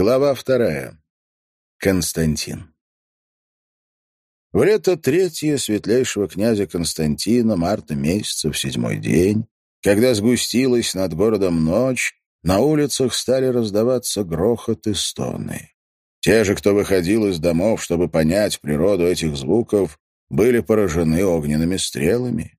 Глава вторая. Константин. В лето третье светлейшего князя Константина, марта месяца, в седьмой день, когда сгустилась над городом ночь, на улицах стали раздаваться грохот и стоны. Те же, кто выходил из домов, чтобы понять природу этих звуков, были поражены огненными стрелами.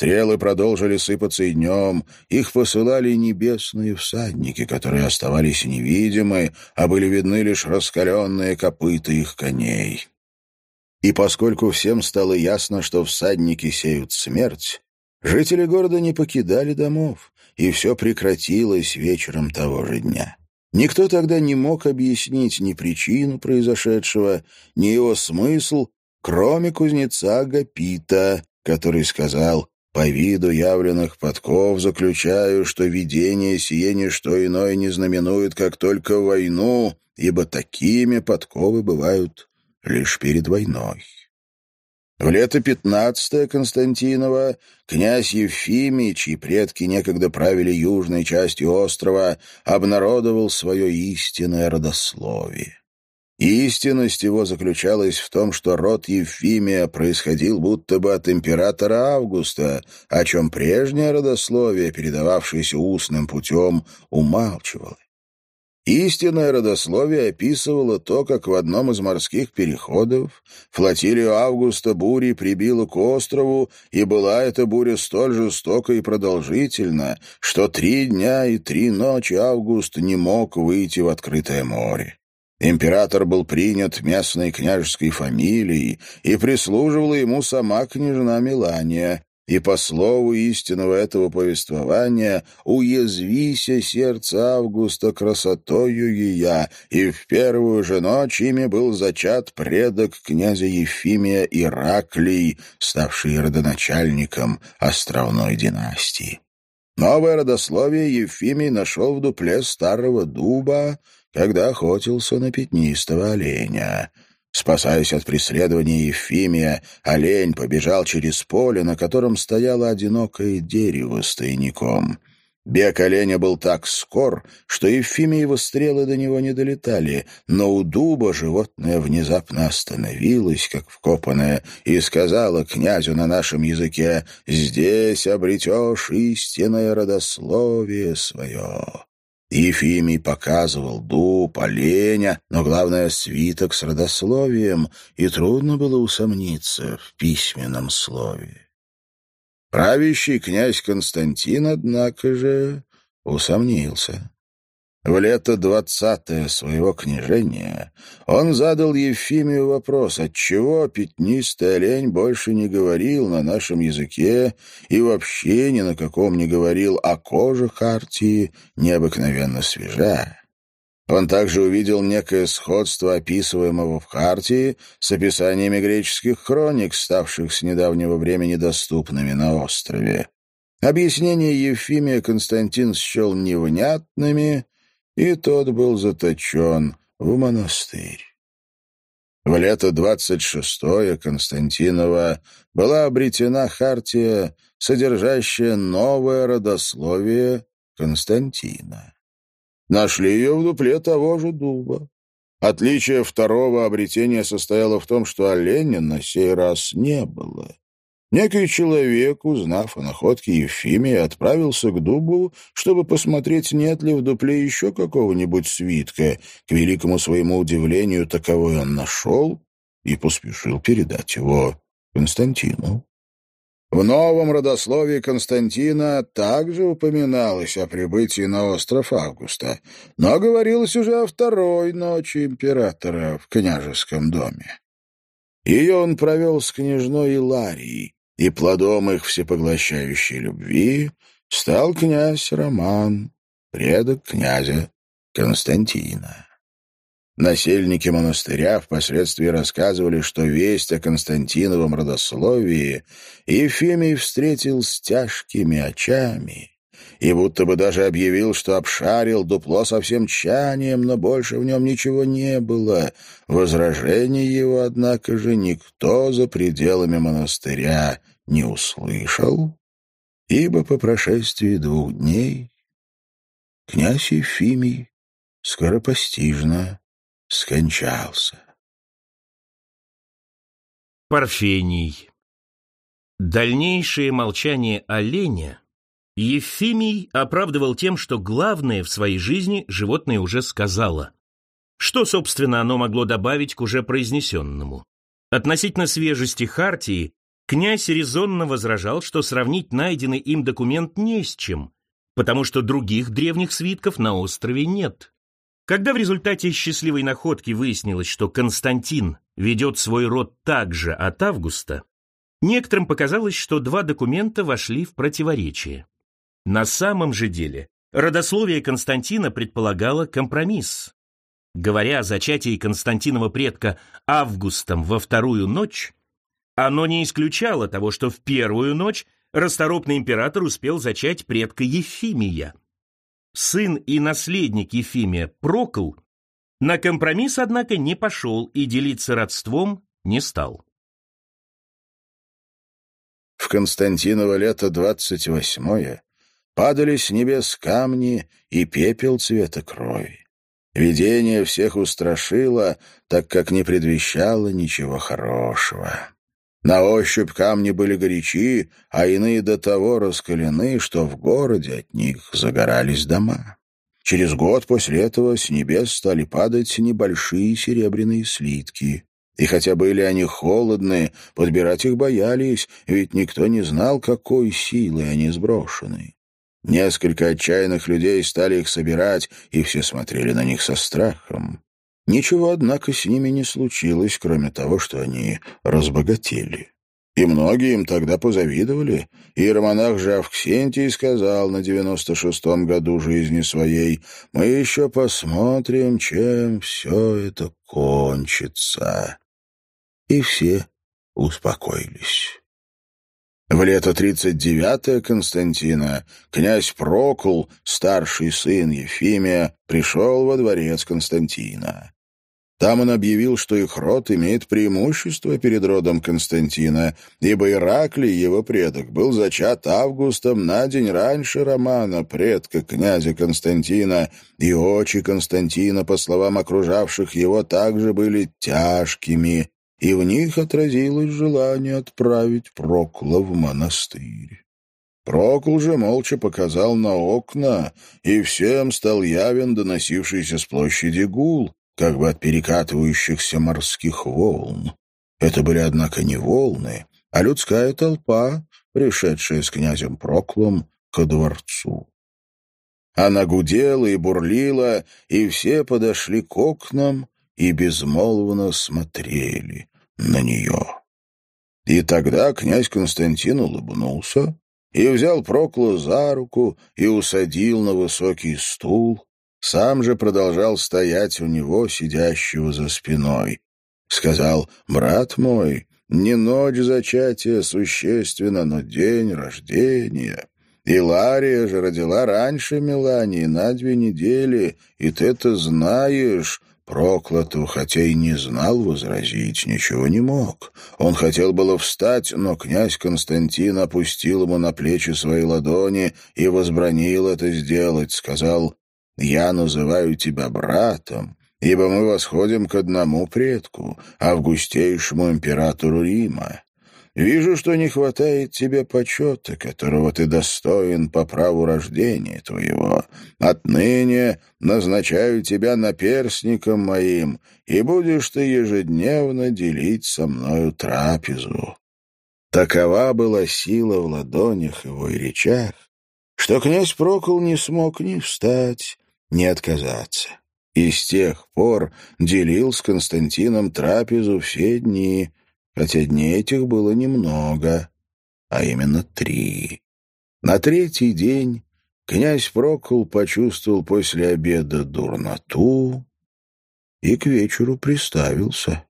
Стрелы продолжили сыпаться и днем, их посылали небесные всадники, которые оставались невидимы, а были видны лишь раскаленные копыта их коней. И поскольку всем стало ясно, что всадники сеют смерть, жители города не покидали домов, и все прекратилось вечером того же дня. Никто тогда не мог объяснить ни причину произошедшего, ни его смысл, кроме кузнеца Гапита, который сказал по виду явленных подков заключаю, что видение сие не что иное не знаменует, как только войну, ибо такими подковы бывают лишь перед войной. В лето пятнадцатое Константинова князь Ефимий, чьи предки некогда правили южной частью острова, обнародовал свое истинное родословие. Истинность его заключалась в том, что род Ефимия происходил будто бы от императора Августа, о чем прежнее родословие, передававшееся устным путем, умалчивало. Истинное родословие описывало то, как в одном из морских переходов флотилию Августа бури прибило к острову, и была эта буря столь жестока и продолжительна, что три дня и три ночи Август не мог выйти в открытое море. Император был принят местной княжеской фамилией, и прислуживала ему сама княжна Милания, и по слову истинного этого повествования «Уязвися сердце Августа красотою ея», и в первую же ночь ими был зачат предок князя Ефимия Ираклий, ставший родоначальником островной династии. Новое родословие Ефимий нашел в дупле старого дуба, когда охотился на пятнистого оленя. Спасаясь от преследования Ефимия, олень побежал через поле, на котором стояло одинокое дерево с тайником. Бег оленя был так скор, что Ефимиевы стрелы до него не долетали, но у дуба животное внезапно остановилось, как вкопанное, и сказала князю на нашем языке «Здесь обретешь истинное родословие свое». Ефимий показывал дуб, оленя, но, главное, свиток с родословием, и трудно было усомниться в письменном слове. Правящий князь Константин, однако же, усомнился. В лето двадцатое своего княжения он задал Ефимию вопрос, отчего пятнистый олень больше не говорил на нашем языке и вообще ни на каком не говорил, а кожа Хартии необыкновенно свежа. Он также увидел некое сходство описываемого в Хартии с описаниями греческих хроник, ставших с недавнего времени доступными на острове. Объяснения Ефимия Константин счел невнятными, и тот был заточен в монастырь. В лето двадцать шестое Константинова была обретена хартия, содержащая новое родословие Константина. Нашли ее в дупле того же дуба. Отличие второго обретения состояло в том, что оленя на сей раз не было. Некий человек, узнав о находке Ефимия, отправился к дубу, чтобы посмотреть, нет ли в дупле еще какого-нибудь свитка. К великому своему удивлению, таковой он нашел и поспешил передать его Константину. В новом родословии Константина также упоминалось о прибытии на остров Августа, но говорилось уже о второй ночи императора в княжеском доме. Ее он провел с княжной Иларией, и плодом их всепоглощающей любви стал князь Роман, предок князя Константина. Насельники монастыря впоследствии рассказывали, что весть о Константиновом родословии Ефимий встретил с тяжкими очами и будто бы даже объявил, что обшарил дупло со всем тщанием, но больше в нем ничего не было. Возражений его, однако же, никто за пределами монастыря не услышал, ибо по прошествии двух дней князь Ефимий скоропостижно скончался. Парфений Дальнейшее молчание оленя Ефимий оправдывал тем, что главное в своей жизни животное уже сказала. Что, собственно, оно могло добавить к уже произнесенному? Относительно свежести Хартии, князь резонно возражал, что сравнить найденный им документ не с чем, потому что других древних свитков на острове нет. Когда в результате счастливой находки выяснилось, что Константин ведет свой род также от Августа, некоторым показалось, что два документа вошли в противоречие. На самом же деле родословие Константина предполагало компромисс. Говоря о зачатии Константинова предка Августом во вторую ночь, оно не исключало того, что в первую ночь расторопный император успел зачать предка Ефимия. Сын и наследник Ефимия Прокл на компромисс, однако, не пошел и делиться родством не стал. В Константиново лето двадцать восьмое падали с небес камни и пепел цвета крови. Видение всех устрашило, так как не предвещало ничего хорошего. На ощупь камни были горячи, а иные до того раскалены, что в городе от них загорались дома. Через год после этого с небес стали падать небольшие серебряные слитки. И хотя были они холодные, подбирать их боялись, ведь никто не знал, какой силой они сброшены. Несколько отчаянных людей стали их собирать, и все смотрели на них со страхом. Ничего, однако, с ними не случилось, кроме того, что они разбогатели. И многие им тогда позавидовали. Иеромонах же Авксентий сказал на девяносто шестом году жизни своей, «Мы еще посмотрим, чем все это кончится». И все успокоились. В лето 39-е Константина князь Прокул, старший сын Ефимия, пришел во дворец Константина. Там он объявил, что их род имеет преимущество перед родом Константина, ибо Ираклий, его предок, был зачат Августом на день раньше Романа, предка князя Константина, и очи Константина, по словам окружавших его, также были тяжкими, и в них отразилось желание отправить Прокла в монастырь. Прокл же молча показал на окна, и всем стал явен доносившийся с площади гул, как бы от перекатывающихся морских волн. Это были, однако, не волны, а людская толпа, пришедшая с князем Проклом ко дворцу. Она гудела и бурлила, и все подошли к окнам и безмолвно смотрели на нее. И тогда князь Константин улыбнулся и взял Прокла за руку и усадил на высокий стул, сам же продолжал стоять у него, сидящего за спиной. Сказал, брат мой, не ночь зачатия существенно, но день рождения. Илария же родила раньше Мелании на две недели, и ты это знаешь, Прокляту, хотя и не знал возразить, ничего не мог. Он хотел было встать, но князь Константин опустил ему на плечи свои ладони и возбранил это сделать, сказал «Я называю тебя братом, ибо мы восходим к одному предку, августейшему императору Рима. Вижу, что не хватает тебе почета, которого ты достоин по праву рождения твоего. Отныне назначаю тебя наперсником моим, и будешь ты ежедневно делить со мною трапезу». Такова была сила в ладонях его и речах, что князь Прокол не смог ни встать, ни отказаться. И с тех пор делил с Константином трапезу все дни, хотя дней этих было немного, а именно три. На третий день князь Прокол почувствовал после обеда дурноту и к вечеру приставился.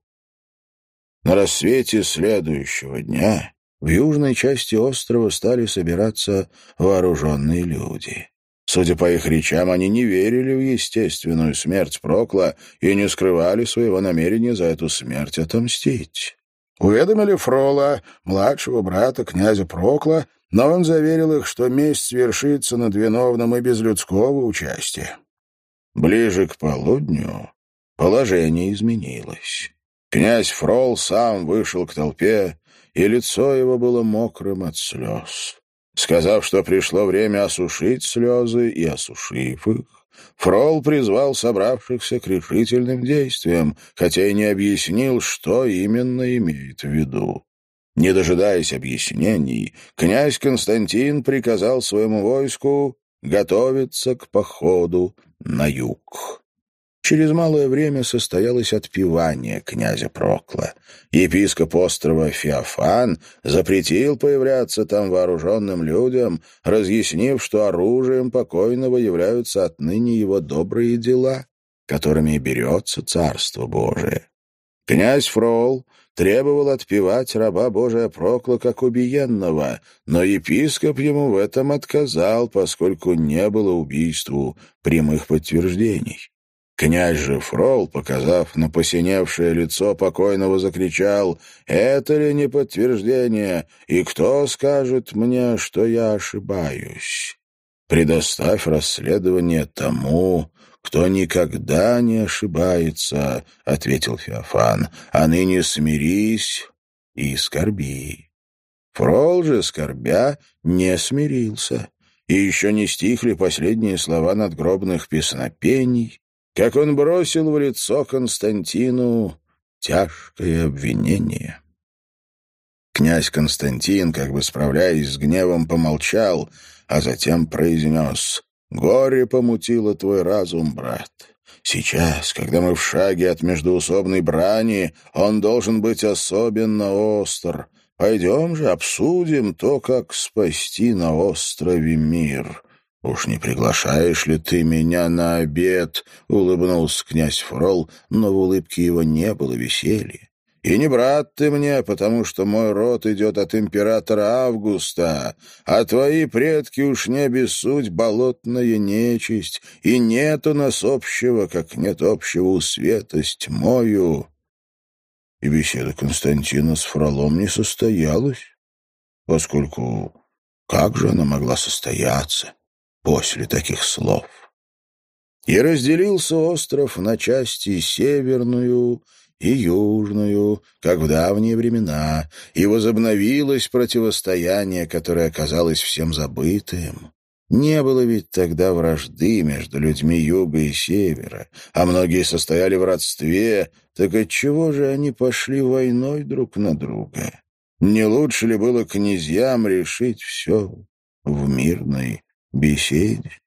На рассвете следующего дня в южной части острова стали собираться вооруженные люди. Судя по их речам, они не верили в естественную смерть Прокла и не скрывали своего намерения за эту смерть отомстить. Уведомили Фрола, младшего брата князя Прокла, но он заверил их, что месть свершится над виновным и без людского участия. Ближе к полудню положение изменилось. Князь Фрол сам вышел к толпе, и лицо его было мокрым от слез. Сказав, что пришло время осушить слезы, и осушив их, Фрол призвал собравшихся к решительным действиям, хотя и не объяснил, что именно имеет в виду. Не дожидаясь объяснений, князь Константин приказал своему войску готовиться к походу на юг. Через малое время состоялось отпевание князя Прокла. Епископ острова Феофан запретил появляться там вооруженным людям, разъяснив, что оружием покойного являются отныне его добрые дела, которыми берется Царство Божие. Князь Фрол требовал отпевать раба Божия Прокла как убиенного, но епископ ему в этом отказал, поскольку не было убийству прямых подтверждений. Князь же Фрол, показав на посиневшее лицо покойного, закричал «Это ли не подтверждение? И кто скажет мне, что я ошибаюсь?» «Предоставь расследование тому, кто никогда не ошибается», — ответил Феофан, «а ныне смирись и скорби». Фрол же, скорбя, не смирился, и еще не стихли последние слова надгробных песнопений, как он бросил в лицо Константину тяжкое обвинение. Князь Константин, как бы справляясь с гневом, помолчал, а затем произнес «Горе помутило твой разум, брат. Сейчас, когда мы в шаге от междуусобной брани, он должен быть особенно остр. Пойдем же обсудим то, как спасти на острове мир». «Уж не приглашаешь ли ты меня на обед?» — улыбнулся князь Фрол, но в улыбке его не было веселья. «И не брат ты мне, потому что мой род идет от императора Августа, а твои предки уж не обессудь болотная нечисть, и нет у нас общего, как нет общего у света с тьмою». И беседа Константина с Фролом не состоялась, поскольку как же она могла состояться? После таких слов. И разделился остров на части северную и южную, как в давние времена, и возобновилось противостояние, которое оказалось всем забытым. Не было ведь тогда вражды между людьми юга и севера, а многие состояли в родстве, так отчего же они пошли войной друг на друга? Не лучше ли было князьям решить все в мирной беседе.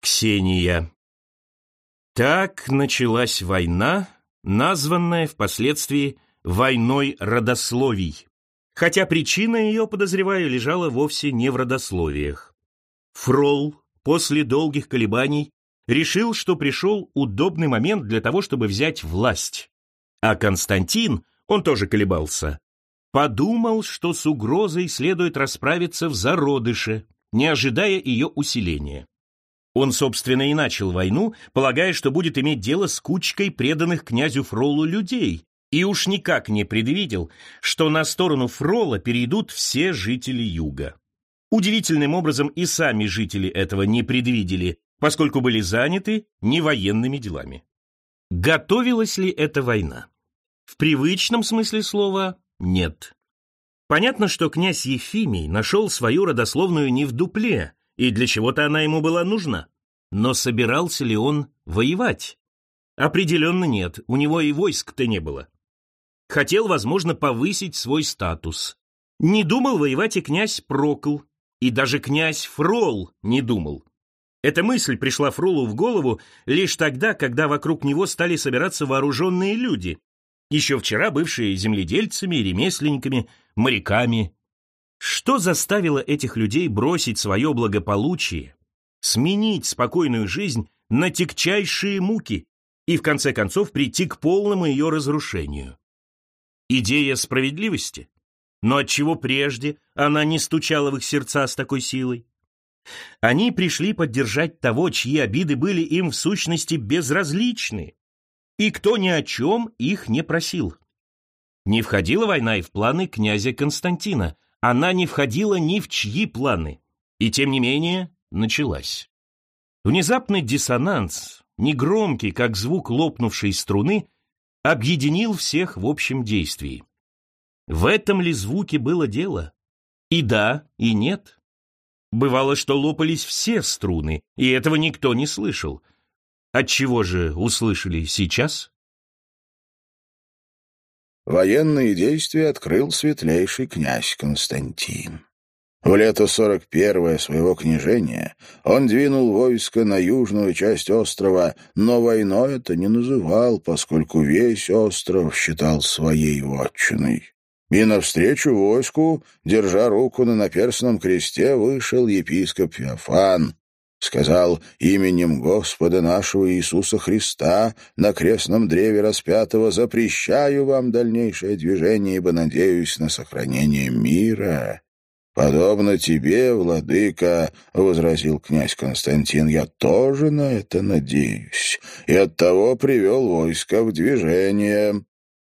Ксения. Так началась война, названная впоследствии «войной родословий», хотя причина ее, подозреваю, лежала вовсе не в родословиях. Фрол после долгих колебаний решил, что пришел удобный момент для того, чтобы взять власть. А Константин, он тоже колебался, подумал, что с угрозой следует расправиться в зародыше, не ожидая ее усиления. Он, собственно, и начал войну, полагая, что будет иметь дело с кучкой преданных князю Фролу людей, и уж никак не предвидел, что на сторону Фрола перейдут все жители юга. Удивительным образом и сами жители этого не предвидели, поскольку были заняты не военными делами. Готовилась ли эта война? В привычном смысле слова нет. Понятно, что князь Ефимий нашел свою родословную не в дупле, и для чего-то она ему была нужна. Но собирался ли он воевать? Определенно нет, у него и войск-то не было. Хотел, возможно, повысить свой статус. Не думал воевать и князь Прокл, и даже князь Фрол не думал. Эта мысль пришла Фролу в голову лишь тогда, когда вокруг него стали собираться вооруженные люди, еще вчера бывшие земледельцами, ремесленниками, моряками. Что заставило этих людей бросить свое благополучие, сменить спокойную жизнь на тягчайшие муки и, в конце концов, прийти к полному ее разрушению? Идея справедливости? Но отчего прежде она не стучала в их сердца с такой силой? Они пришли поддержать того, чьи обиды были им в сущности безразличны, и кто ни о чем их не просил. Не входила война и в планы князя Константина, она не входила ни в чьи планы, и тем не менее началась. Внезапный диссонанс, негромкий, как звук лопнувшей струны, объединил всех в общем действии. В этом ли звуке было дело? И да, и нет. Бывало, что лопались все струны, и этого никто не слышал. Отчего же услышали сейчас? Военные действия открыл светлейший князь Константин. В лето 41-е своего княжения он двинул войско на южную часть острова, но войной это не называл, поскольку весь остров считал своей вотчиной. И навстречу войску, держа руку на наперстном кресте, вышел епископ Феофан. Сказал именем Господа нашего Иисуса Христа на крестном древе распятого запрещаю вам дальнейшее движение, ибо надеюсь на сохранение мира. «Подобно тебе, владыка, — возразил князь Константин, — я тоже на это надеюсь, и оттого привел войско в движение.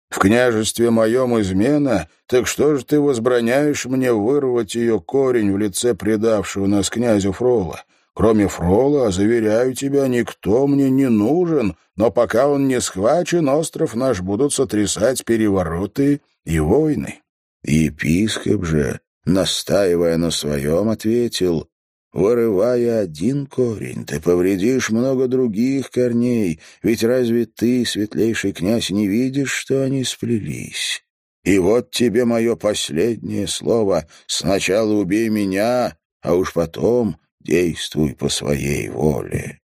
В княжестве моем измена, так что же ты возбраняешь мне вырвать ее корень в лице предавшего нас князя Фрола? Кроме Фрола, заверяю тебя, никто мне не нужен, но пока он не схвачен, остров наш будут сотрясать перевороты и войны. Епископ же, настаивая на своем, ответил, Вырывая один корень, ты повредишь много других корней, ведь разве ты, светлейший князь, не видишь, что они сплелись? И вот тебе мое последнее слово. Сначала убей меня, а уж потом действуй по своей воле.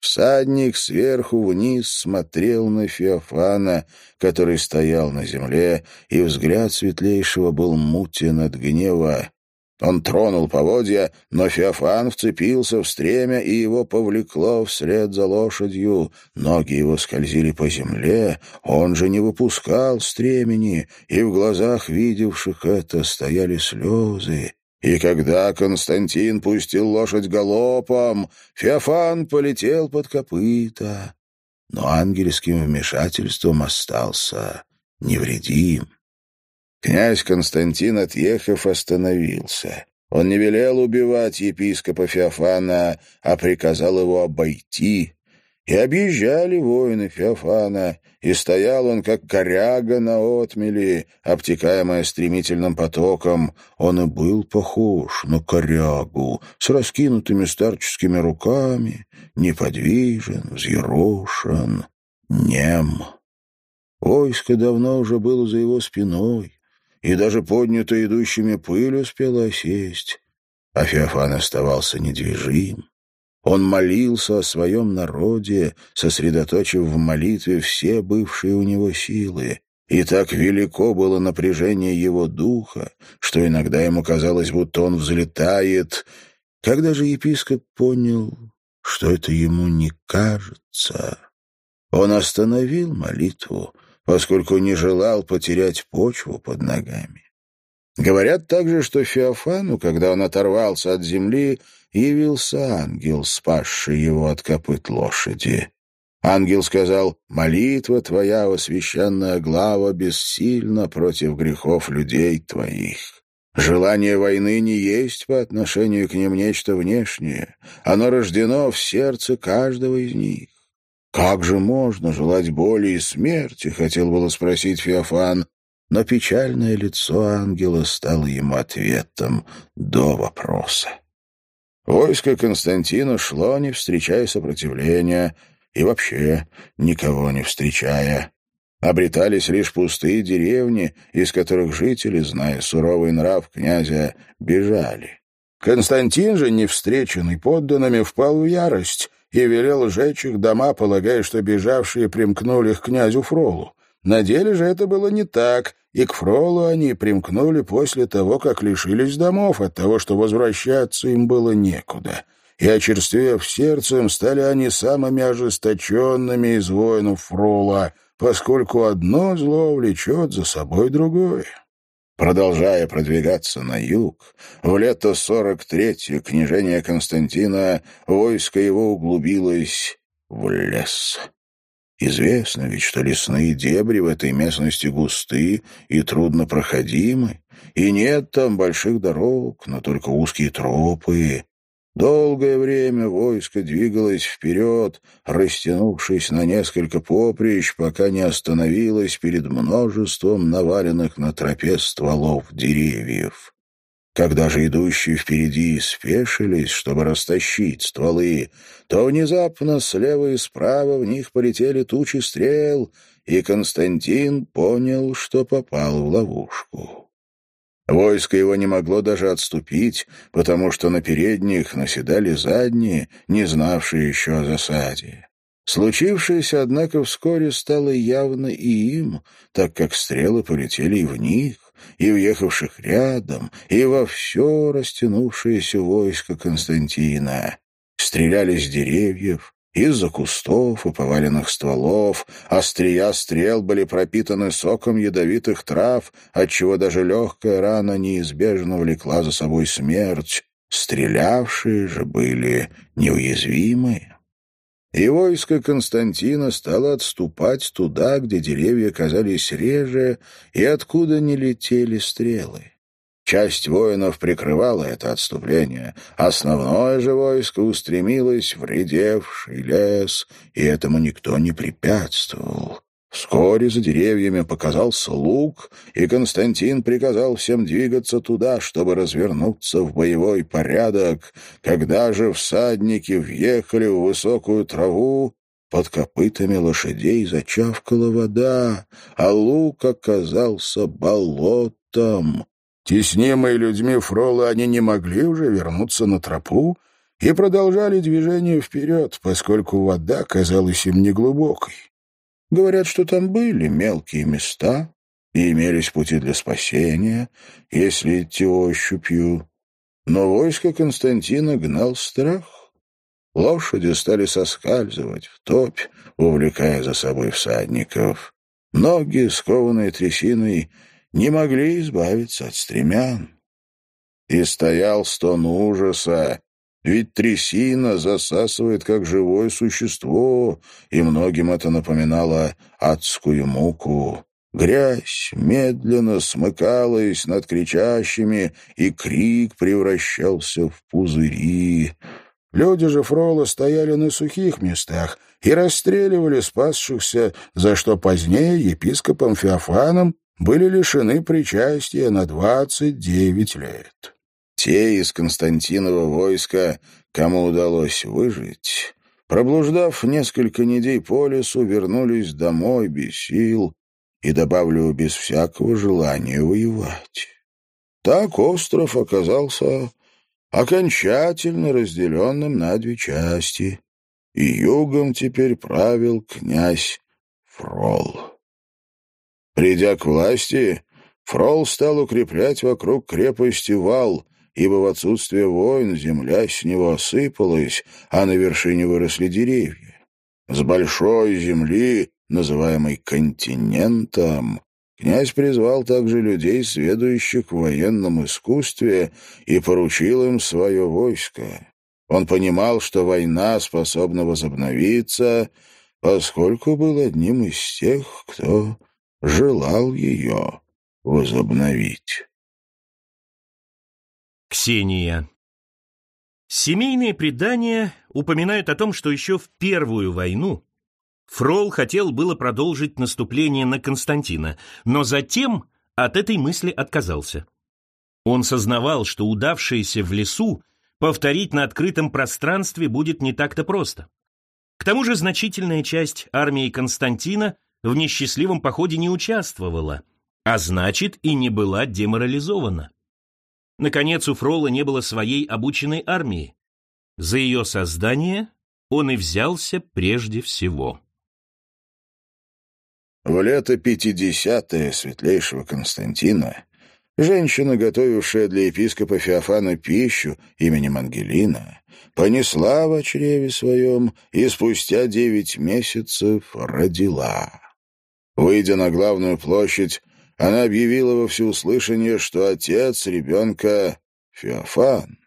Всадник сверху вниз смотрел на Феофана, который стоял на земле, и взгляд светлейшего был мутен от гнева. Он тронул поводья, но Феофан вцепился в стремя, и его повлекло вслед за лошадью. Ноги его скользили по земле, он же не выпускал стремени, и в глазах видевших это стояли слезы. И когда Константин пустил лошадь галопом, Феофан полетел под копыта, но ангельским вмешательством остался невредим. Князь Константин, отъехав, остановился. Он не велел убивать епископа Феофана, а приказал его обойти. И объезжали воины Феофана, и стоял он, как коряга на отмели, обтекаемая стремительным потоком. Он и был похож на корягу, с раскинутыми старческими руками, неподвижен, взъерошен, нем. Войско давно уже было за его спиной и даже поднятая идущими пыль успела осесть. А Феофан оставался недвижим. Он молился о своем народе, сосредоточив в молитве все бывшие у него силы. И так велико было напряжение его духа, что иногда ему казалось, будто он взлетает. Когда же епископ понял, что это ему не кажется, он остановил молитву, поскольку не желал потерять почву под ногами. Говорят также, что Феофану, когда он оторвался от земли, явился ангел, спасший его от копыт лошади. Ангел сказал, «Молитва твоя, о священная глава, бессильна против грехов людей твоих». Желание войны не есть по отношению к ним нечто внешнее. Оно рождено в сердце каждого из них. «Как же можно желать боли и смерти?» — хотел было спросить Феофан, но печальное лицо ангела стало ему ответом до вопроса. Войско Константина шло, не встречая сопротивления, и вообще никого не встречая. Обретались лишь пустые деревни, из которых жители, зная суровый нрав князя, бежали. Константин же, не встреченный подданными, впал в ярость и велел сжечь их дома, полагая, что бежавшие примкнули к князю Фролу. На деле же это было не так, и к Фролу они примкнули после того, как лишились домов от того, что возвращаться им было некуда. И, очерствев сердцем, стали они самыми ожесточенными из воинов Фрола, поскольку одно зло влечет за собой другое. Продолжая продвигаться на юг, в лето 43-е княжение Константина войско его углубилось в лес. Известно ведь, что лесные дебри в этой местности густы и труднопроходимы, и нет там больших дорог, но только узкие тропы. Долгое время войско двигалось вперед, растянувшись на несколько поприщ, пока не остановилось перед множеством наваленных на тропе стволов деревьев. Когда же идущие впереди спешились, чтобы растащить стволы, то внезапно слева и справа в них полетели тучи стрел, и Константин понял, что попал в ловушку. Войско его не могло даже отступить, потому что на передних наседали задние, не знавшие еще о засаде. Случившееся, однако, вскоре стало явно и им, так как стрелы полетели и в них, и въехавших рядом, и во все растянувшееся войско Константина. Стреляли с деревьев, из-за кустов и поваленных стволов острия стрел были пропитаны соком ядовитых трав, отчего даже легкая рана неизбежно влекла за собой смерть. Стрелявшие же были неуязвимы. И войско Константина стало отступать туда, где деревья казались реже и откуда не летели стрелы. Часть воинов прикрывала это отступление. Основное же войско устремилось в редевший лес, и этому никто не препятствовал. Вскоре за деревьями показался луг, и Константин приказал всем двигаться туда, чтобы развернуться в боевой порядок. Когда же всадники въехали в высокую траву, под копытами лошадей зачавкала вода, а луг оказался болотом. Теснимые людьми фролы, они не могли уже вернуться на тропу и продолжали движение вперед, поскольку вода казалась им неглубокой. Говорят, что там были мелкие места и имелись пути для спасения, если идти ощупью. Но войско Константина гнал страх. Лошади стали соскальзывать в топь, увлекая за собой всадников. Ноги, скованные трясиной, не могли избавиться от стремян. И стоял стон ужаса, ведь трясина засасывает как живое существо, и многим это напоминало адскую муку. Грязь медленно смыкалась над кричащими, и крик превращался в пузыри. Люди же Фрола стояли на сухих местах и расстреливали спасшихся, за что позднее епископом Феофаном были лишены причастия на двадцать девять лет. Те из Константинова войска, кому удалось выжить, проблуждав несколько недель по лесу, вернулись домой без сил и, добавлю, без всякого желания воевать. Так остров оказался окончательно разделенным на две части, и югом теперь правил князь Фрол. Придя к власти, Фрол стал укреплять вокруг крепости вал, ибо в отсутствие войн земля с него осыпалась, а на вершине выросли деревья. С большой земли, называемой континентом, князь призвал также людей, сведущих в военном искусстве, и поручил им свое войско. Он понимал, что война способна возобновиться, поскольку был одним из тех, кто желал ее возобновить. Ксения Семейные предания упоминают о том, что еще в Первую войну Фрол хотел было продолжить наступление на Константина, но затем от этой мысли отказался. Он сознавал, что удавшееся в лесу повторить на открытом пространстве будет не так-то просто. К тому же значительная часть армии Константина в несчастливом походе не участвовала, а значит и не была деморализована. Наконец, у Фрола не было своей обученной армии. За ее создание он и взялся прежде всего. В лето пятидесятое светлейшего Константина женщина, готовившая для епископа Феофана пищу именем Ангелина, понесла в чреве своем и спустя девять месяцев родила. Выйдя на главную площадь, она объявила во всеуслышание, что отец ребенка — Феофан.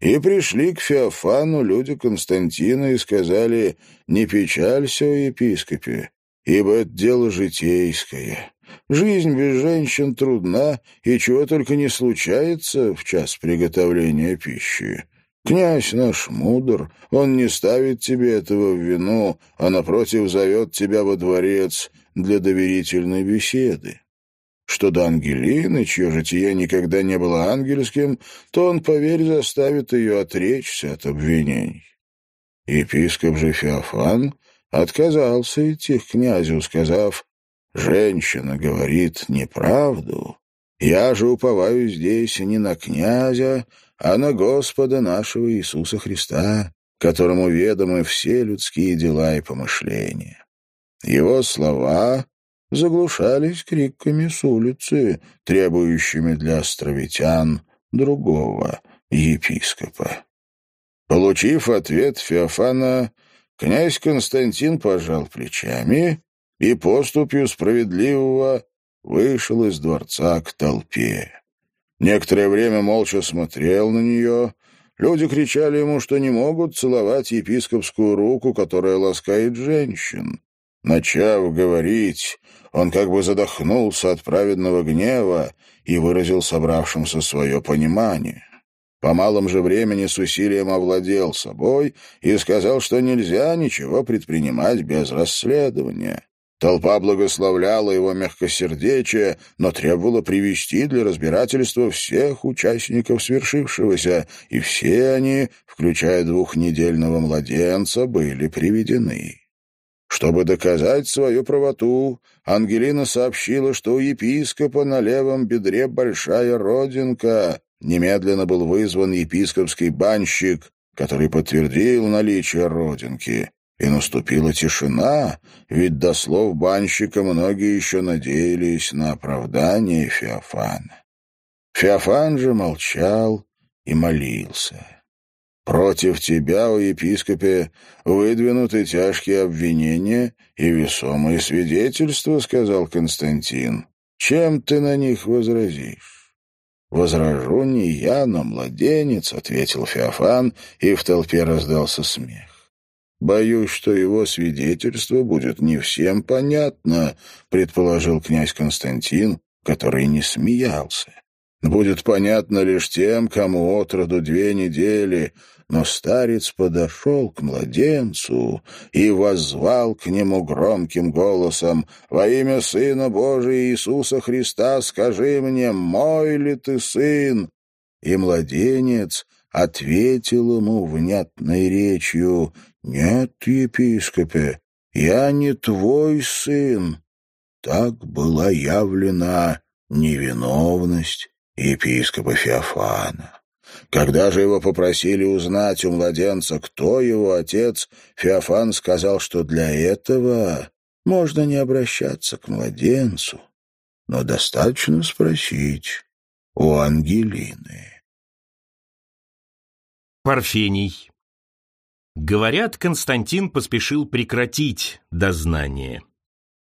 И пришли к Феофану люди Константина и сказали, «Не печалься о епископе, ибо это дело житейское. Жизнь без женщин трудна, и чего только не случается в час приготовления пищи. Князь наш мудр, он не ставит тебе этого в вину, а, напротив, зовет тебя во дворец для доверительной беседы. Что до Ангелины, чье житие никогда не было ангельским, то он, поверь, заставит ее отречься от обвинений. Епископ же Феофан отказался идти к князю, сказав, «Женщина говорит неправду, я же уповаю здесь не на князя, а на Господа нашего Иисуса Христа, которому ведомы все людские дела и помышления. Его слова заглушались криками с улицы, требующими для островитян другого епископа. Получив ответ Феофана, князь Константин пожал плечами и поступью справедливого вышел из дворца к толпе. Некоторое время молча смотрел на нее. Люди кричали ему, что не могут целовать епископскую руку, которая ласкает женщин. Начав говорить, он как бы задохнулся от праведного гнева и выразил собравшимся свое понимание. По малом же времени с усилием овладел собой и сказал, что нельзя ничего предпринимать без расследования. Толпа благословляла его мягкосердечие, но требовала привести для разбирательства всех участников свершившегося, и все они, включая двухнедельного младенца, были приведены. Чтобы доказать свою правоту, Ангелина сообщила, что у епископа на левом бедре большая родинка. Немедленно был вызван епископский банщик, который подтвердил наличие родинки. И наступила тишина, ведь до слов банщика многие еще надеялись на оправдание Феофана. Феофан же молчал и молился. «Против тебя, о епископе, выдвинуты тяжкие обвинения и весомые свидетельства», — сказал Константин. «Чем ты на них возразишь?» «Возражу не я, но младенец», — ответил Феофан, и в толпе раздался смех. «Боюсь, что его свидетельство будет не всем понятно», — предположил князь Константин, который не смеялся. «Будет понятно лишь тем, кому отроду две недели». Но старец подошел к младенцу и воззвал к нему громким голосом «Во имя Сына Божия Иисуса Христа скажи мне, мой ли ты сын?» И младенец ответил ему внятной речью «Нет, епископе, я не твой сын». Так была явлена невиновность епископа Феофана. Когда же его попросили узнать у младенца, кто его отец, Феофан сказал, что для этого можно не обращаться к младенцу, но достаточно спросить у Ангелины. Парфений Говорят, Константин поспешил прекратить дознание.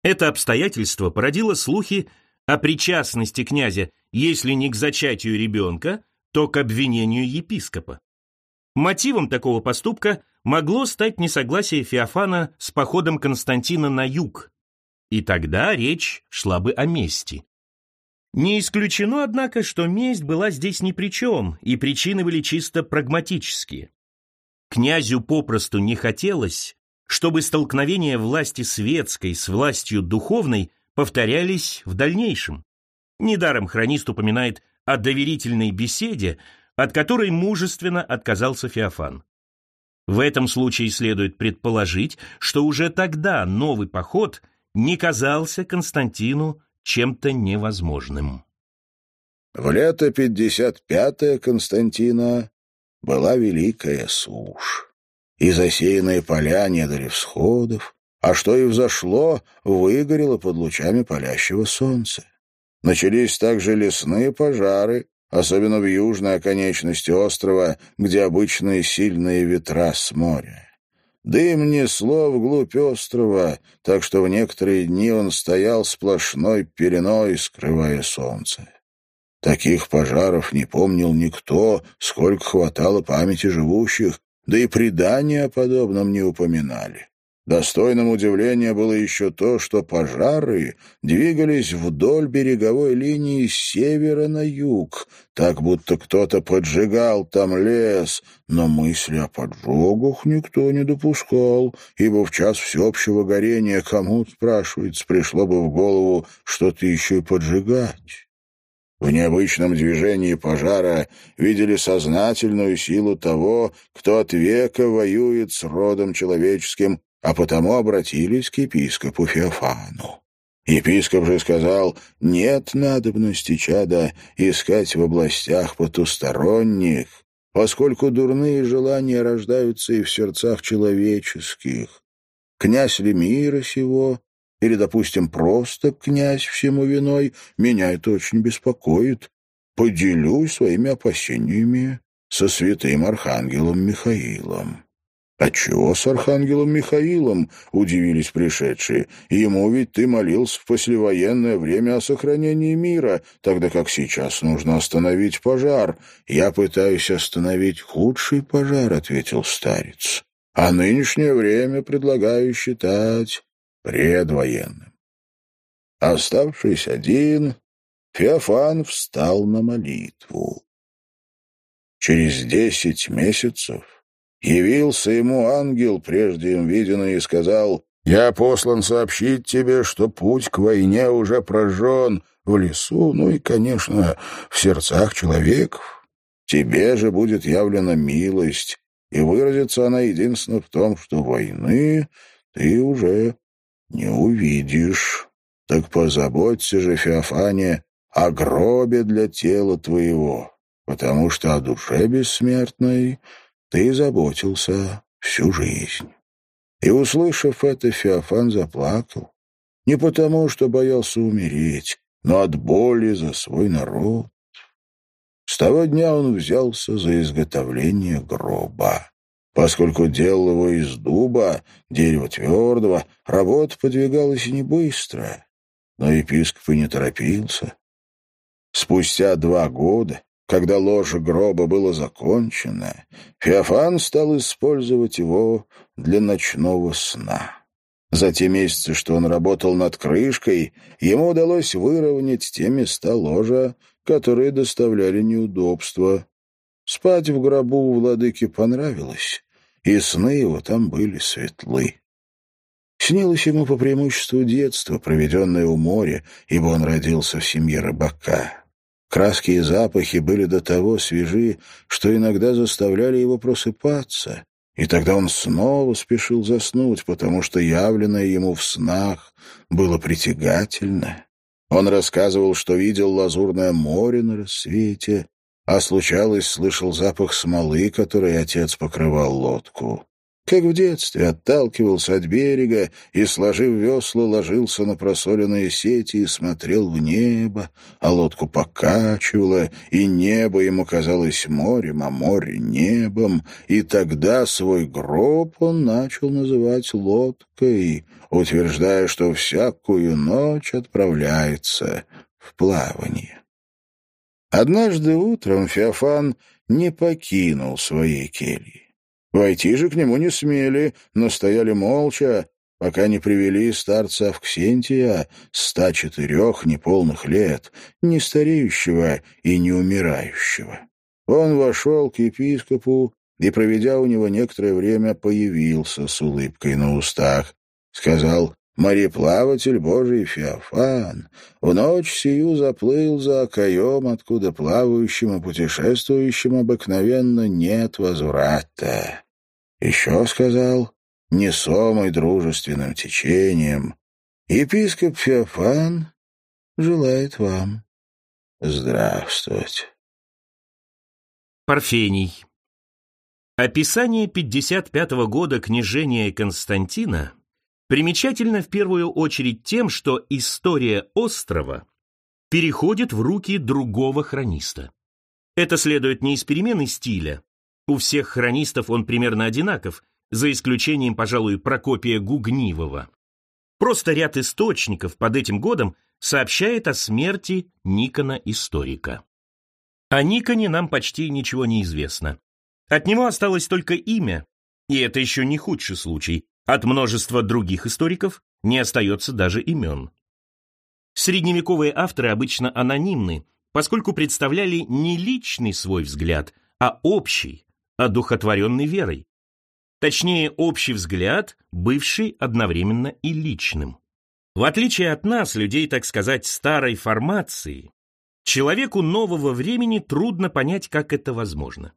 Это обстоятельство породило слухи о причастности князя, если не к зачатию ребенка, то к обвинению епископа. Мотивом такого поступка могло стать несогласие Феофана с походом Константина на юг, и тогда речь шла бы о мести. Не исключено, однако, что месть была здесь ни при чем, и причины были чисто прагматические. Князю попросту не хотелось, чтобы столкновения власти светской с властью духовной повторялись в дальнейшем. Недаром хронист упоминает о доверительной беседе, от которой мужественно отказался Феофан. В этом случае следует предположить, что уже тогда новый поход не казался Константину чем-то невозможным. В лето 55-е Константина была великая сушь. И засеянные поля не дали всходов, а что и взошло, выгорело под лучами палящего солнца. Начались также лесные пожары, особенно в южной оконечности острова, где обычные сильные ветра с моря. Дым несло вглубь острова, так что в некоторые дни он стоял сплошной пеленой, скрывая солнце. Таких пожаров не помнил никто, сколько хватало памяти живущих, да и предания о подобном не упоминали. Достойным удивления было еще то, что пожары двигались вдоль береговой линии с севера на юг, так будто кто-то поджигал там лес, но мысли о поджогах никто не допускал, ибо в час всеобщего горения кому, спрашивается, пришло бы в голову что-то еще и поджигать. В необычном движении пожара видели сознательную силу того, кто от века воюет с родом человеческим а потому обратились к епископу Феофану. Епископ же сказал, нет надобности чада искать в областях потусторонних, поскольку дурные желания рождаются и в сердцах человеческих. Князь ли мира сего, или, допустим, просто князь всему виной, меня это очень беспокоит. Поделюсь своими опасениями со святым архангелом Михаилом. «Отчего с архангелом Михаилом?» — удивились пришедшие. «Ему ведь ты молился в послевоенное время о сохранении мира, тогда как сейчас нужно остановить пожар. Я пытаюсь остановить худший пожар», — ответил старец. «А нынешнее время предлагаю считать предвоенным». Оставшись один, Феофан встал на молитву. Через десять месяцев Явился ему ангел, прежде им виденный, и сказал, «Я послан сообщить тебе, что путь к войне уже прожжен в лесу, ну и, конечно, в сердцах человеков. Тебе же будет явлена милость, и выразится она единственно в том, что войны ты уже не увидишь. Так позаботься же, Феофания, о гробе для тела твоего, потому что о душе бессмертной ты заботился всю жизнь. И, услышав это, Феофан заплакал. Не потому, что боялся умереть, но от боли за свой народ. С того дня он взялся за изготовление гроба. Поскольку делал его из дуба, дерева твердого, работа подвигалась не быстро. Но епископ и не торопился. Спустя два года когда ложе гроба было закончено, Феофан стал использовать его для ночного сна. За те месяцы, что он работал над крышкой, ему удалось выровнять те места ложа, которые доставляли неудобства. Спать в гробу у владыки понравилось, и сны его там были светлы. Снилось ему по преимуществу детства, проведенное у моря, ибо он родился в семье рыбака. Краски и запахи были до того свежи, что иногда заставляли его просыпаться, и тогда он снова спешил заснуть, потому что явленное ему в снах было притягательно. Он рассказывал, что видел лазурное море на рассвете, а случалось, слышал запах смолы, которой отец покрывал лодку как в детстве, отталкивался от берега и, сложив весла, ложился на просоленные сети и смотрел в небо, а лодку покачивало, и небо ему казалось морем, а море — небом, и тогда свой гроб он начал называть лодкой, утверждая, что всякую ночь отправляется в плавание. Однажды утром Феофан не покинул своей кельи. Войти же к нему не смели, но стояли молча, пока не привели старца Авксентия, ста четырех неполных лет, не стареющего и не умирающего. Он вошел к епископу и, проведя у него некоторое время, появился с улыбкой на устах. Сказал, «Мореплаватель Божий Феофан в ночь сию заплыл за окоем, откуда плавающим и путешествующим обыкновенно нет возврата. Еще сказал, несомый дружественным течением, епископ Феофан желает вам здравствовать. Парфений Описание 55-го года княжения Константина примечательно в первую очередь тем, что история острова переходит в руки другого хрониста. Это следует не из перемены стиля, у всех хронистов он примерно одинаков, за исключением, пожалуй, Прокопия Гугнивого. Просто ряд источников под этим годом сообщает о смерти Никона-историка. О Никоне нам почти ничего не известно. От него осталось только имя, и это еще не худший случай, От множества других историков не остается даже имен. Средневековые авторы обычно анонимны, поскольку представляли не личный свой взгляд, а общий, одухотворенный верой. Точнее, общий взгляд, бывший одновременно и личным. В отличие от нас, людей, так сказать, старой формации, человеку нового времени трудно понять, как это возможно.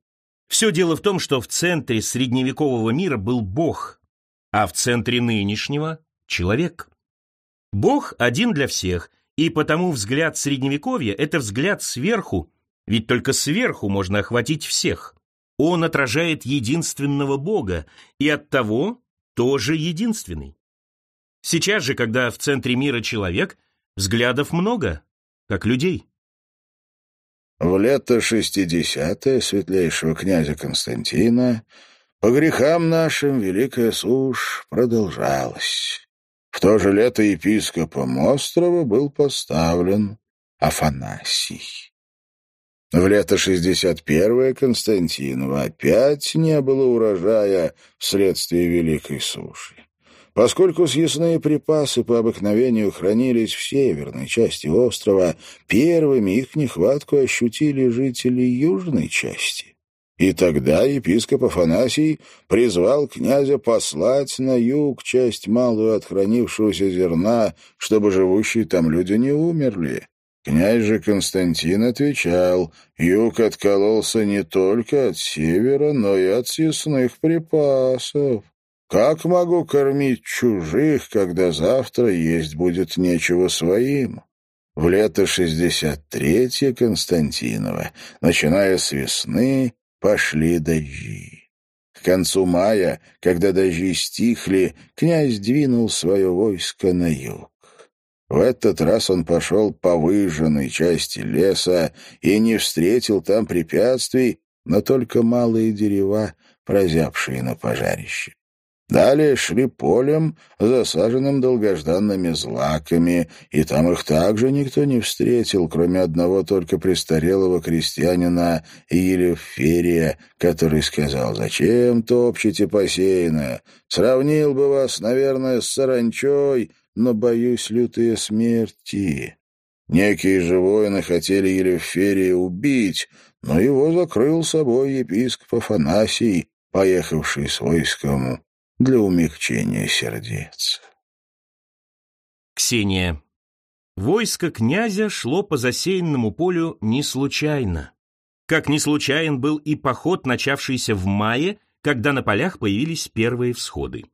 Все дело в том, что в центре средневекового мира был Бог, а в центре нынешнего — человек. Бог один для всех, и потому взгляд Средневековья — это взгляд сверху, ведь только сверху можно охватить всех. Он отражает единственного Бога, и оттого тоже единственный. Сейчас же, когда в центре мира человек, взглядов много, как людей. В лето шестидесятое светлейшего князя Константина по грехам нашим великая сушь продолжалась. В то же лето епископом острова был поставлен Афанасий. В лето 61-е Константинова опять не было урожая вследствие великой суши. Поскольку съестные припасы по обыкновению хранились в северной части острова, первыми их нехватку ощутили жители южной части. И тогда епископ Афанасий призвал князя послать на юг часть малую от хранившегося зерна, чтобы живущие там люди не умерли. Князь же Константин отвечал, юг откололся не только от севера, но и от съестных припасов. Как могу кормить чужих, когда завтра есть будет нечего своим? В лето 63-е Константинова, начиная с весны, пошли дожди. К концу мая, когда дожди стихли, князь двинул свое войско на юг. В этот раз он пошел по выжженной части леса и не встретил там препятствий, но только малые дерева, прозябшие на пожарище. Далее шли полем, засаженным долгожданными злаками, и там их также никто не встретил, кроме одного только престарелого крестьянина Елеферия, который сказал, «Зачем топчете посеянное? Сравнил бы вас, наверное, с саранчой, но боюсь лютые смерти. Некие же воины хотели Елеферия убить, но его закрыл собой епископ Афанасий, поехавший с войском для умягчения сердец. Ксения. Войско князя шло по засеянному полю не случайно. Как не случайен был и поход, начавшийся в мае, когда на полях появились первые всходы.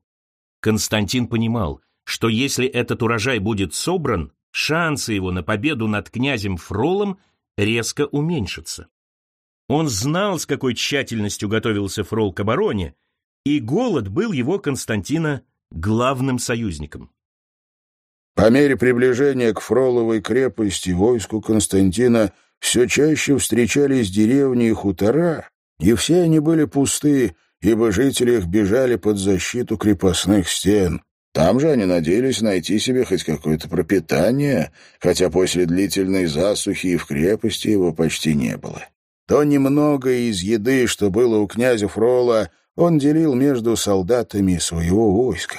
Константин понимал, что если этот урожай будет собран, шансы его на победу над князем Фролом резко уменьшатся. Он знал, с какой тщательностью готовился Фрол к обороне, и голод был его Константина главным союзником. По мере приближения к Фроловой крепости войску Константина все чаще встречались деревни и хутора, и все они были пусты, ибо жители их бежали под защиту крепостных стен. Там же они надеялись найти себе хоть какое-то пропитание, хотя после длительной засухи и в крепости его почти не было. То немного из еды, что было у князя Фрола, он делил между солдатами своего войска.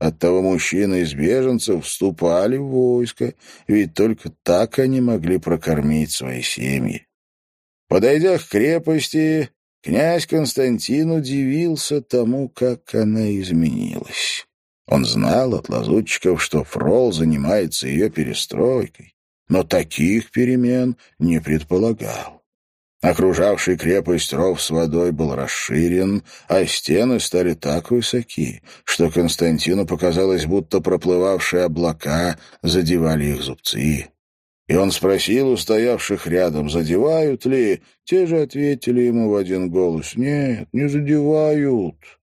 Оттого мужчины из беженцев вступали в войско, ведь только так они могли прокормить свои семьи. Подойдя к крепости, князь Константин удивился тому, как она изменилась. Он знал от лазутчиков, что Фрол занимается ее перестройкой, но таких перемен не предполагал. Окружавший крепость ров с водой был расширен, а стены стали так высоки, что Константину показалось, будто проплывавшие облака задевали их зубцы. И он спросил у стоявших рядом, задевают ли, те же ответили ему в один голос, «Нет, не задевают».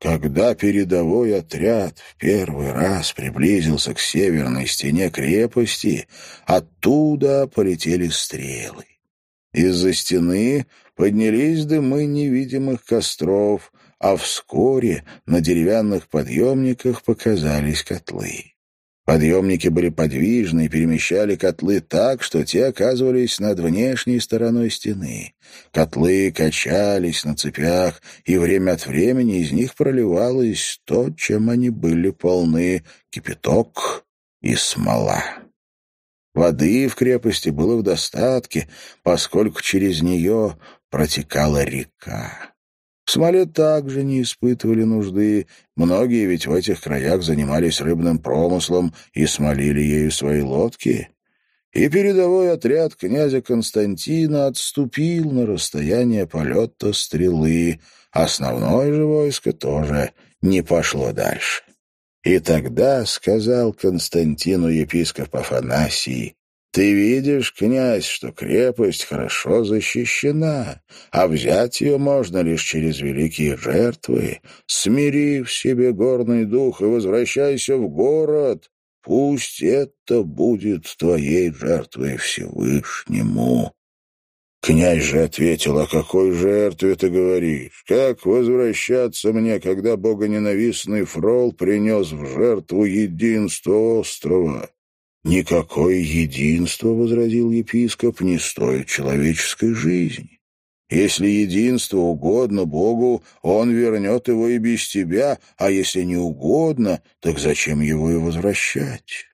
Когда передовой отряд в первый раз приблизился к северной стене крепости, оттуда полетели стрелы. Из-за стены поднялись дымы невидимых костров, а вскоре на деревянных подъемниках показались котлы. Подъемники были подвижны и перемещали котлы так, что те оказывались над внешней стороной стены. Котлы качались на цепях, и время от времени из них проливалось то, чем они были полны — кипяток и смола. Воды в крепости было в достатке, поскольку через нее протекала река. Смоле также не испытывали нужды. Многие ведь в этих краях занимались рыбным промыслом и смолили ею свои лодки. И передовой отряд князя Константина отступил на расстояние полета стрелы. Основное же войско тоже не пошло дальше. И тогда сказал Константину епископ Афанасий, ты видишь, князь, что крепость хорошо защищена, а взять ее можно лишь через великие жертвы. Смири в себе горный дух и возвращайся в город. Пусть это будет твоей жертвой Всевышнему. Князь же ответил, о какой жертве ты говоришь? Как возвращаться мне, когда богоненавистный фрол принес в жертву единство острова? «Никакое единство, — возразил епископ, — не стоит человеческой жизни. Если единство угодно Богу, Он вернет его и без тебя, а если не угодно, так зачем его и возвращать?»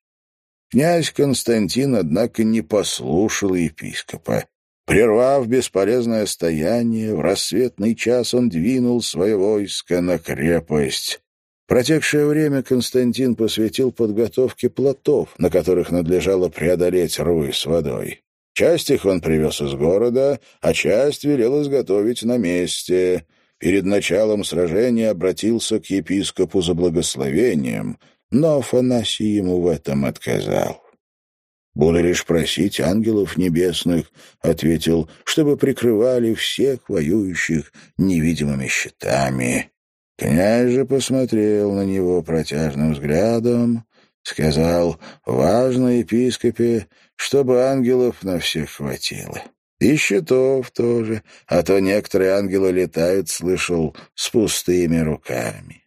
Князь Константин, однако, не послушал епископа. Прервав бесполезное стояние, в рассветный час он двинул свое войско на крепость. Протекшее время Константин посвятил подготовке плотов, на которых надлежало преодолеть рвы с водой. Часть их он привез из города, а часть велел изготовить на месте. Перед началом сражения обратился к епископу за благословением, но Афанасий ему в этом отказал. «Буду лишь просить ангелов небесных», — ответил, «чтобы прикрывали всех воюющих невидимыми щитами». Князь же посмотрел на него протяжным взглядом, сказал, «Важно, епископе, чтобы ангелов на всех хватило. И щитов тоже, а то некоторые ангелы летают, слышал, с пустыми руками».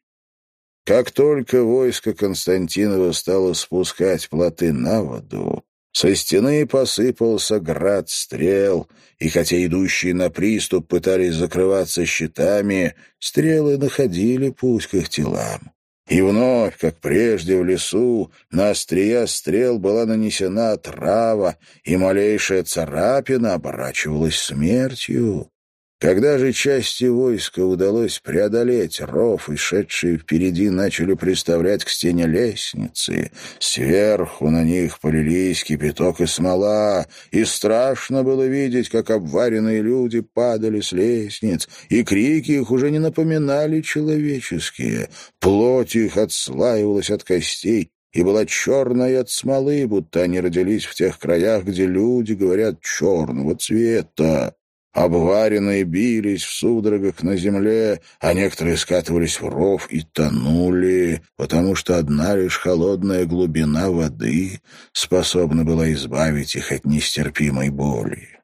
Как только войско Константинова стало спускать плоты на воду, со стены посыпался град стрел, и хотя идущие на приступ пытались закрываться щитами, стрелы находили путь к их телам. И вновь, как прежде в лесу, на острия стрел была нанесена трава, и малейшая царапина оборачивалась смертью. Когда же части войска удалось преодолеть ров, и шедшие впереди начали приставлять к стене лестницы, сверху на них полились кипяток и смола, и страшно было видеть, как обваренные люди падали с лестниц, и крики их уже не напоминали человеческие. Плоть их отслаивалась от костей, и была черная от смолы, будто они родились в тех краях, где люди говорят черного цвета. Обваренные бились в судорогах на земле, а некоторые скатывались в ров и тонули, потому что одна лишь холодная глубина воды способна была избавить их от нестерпимой боли.